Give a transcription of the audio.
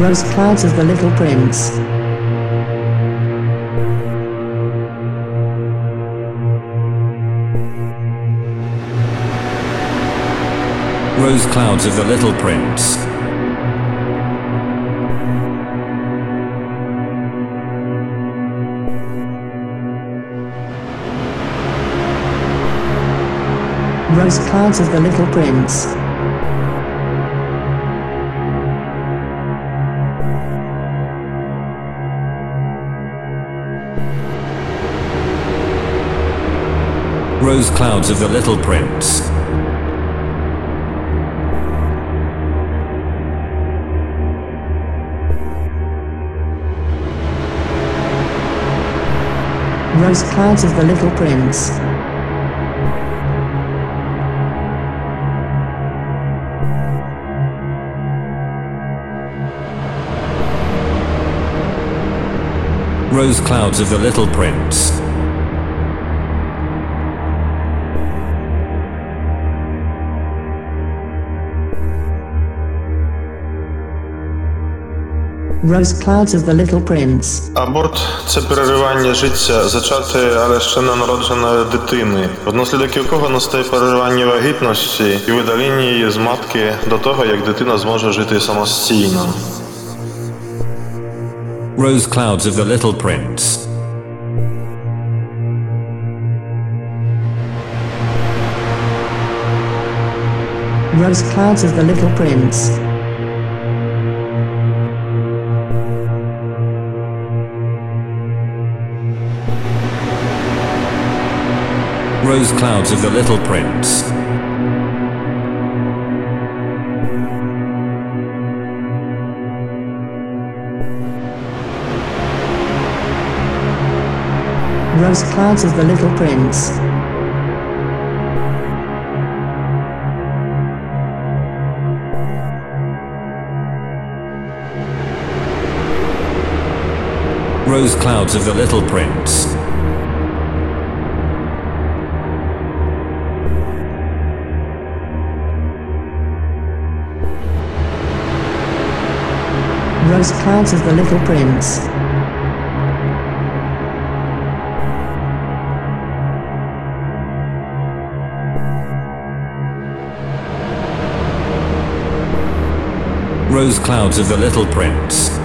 Rose clouds of the little prince. Rose clouds of the little prince. Rose clouds of the little prince. Rose clouds of the little prince. Rose clouds of the little prince. Rose clouds of the little prince. Rose clouds of the little prince. Аборт це переривання життя зачатої, але ще не народженої дитини, внаслідок якого настає переривання вагітності і видаління її з матки до того, як дитина зможе жити самостійно. Rose clouds of the little prince. Rose clouds of the little prince. Rose clouds of the little prince. Rose clouds of the little prince. Rose clouds of the little prince. Rose clouds of the little prince. Rose clouds of the little prince.